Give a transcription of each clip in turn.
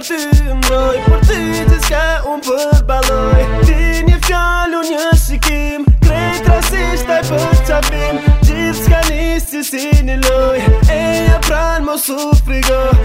për ty mëroj Për ty të s'ka unë për baloj Ti një fjallu një shikim Krejt rasisht taj për qapim Gjithë s'ka një si si një loj Eja pran mos u frigoj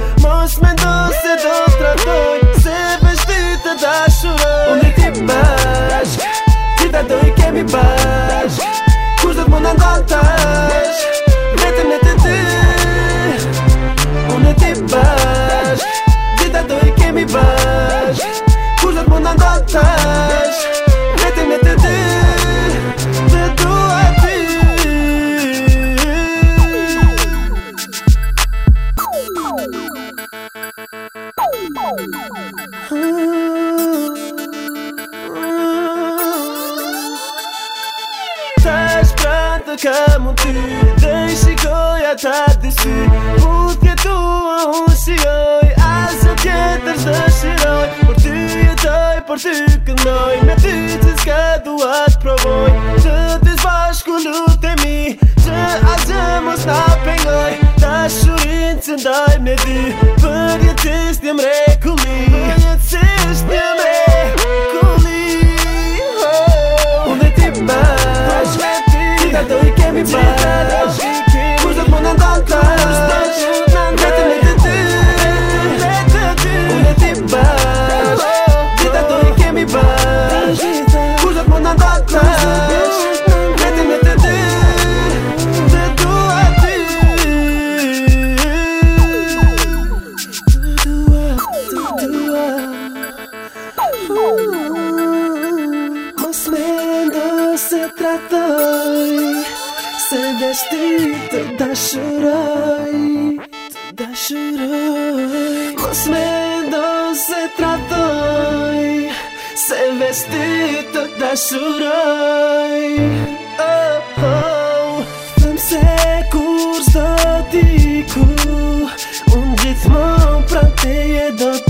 Ka mund ti Dhe i shikoja ta di shi Pudhje tua unë shioj Aso tjetër të shiroj Por ti e tëj Por ti këndoj me ti se tratoj Se vesh ti të dashuroj do se tratoj Se vestit ti të dashuroj Oh, oh se kur zdo ti ku Unë gjithmon pra te do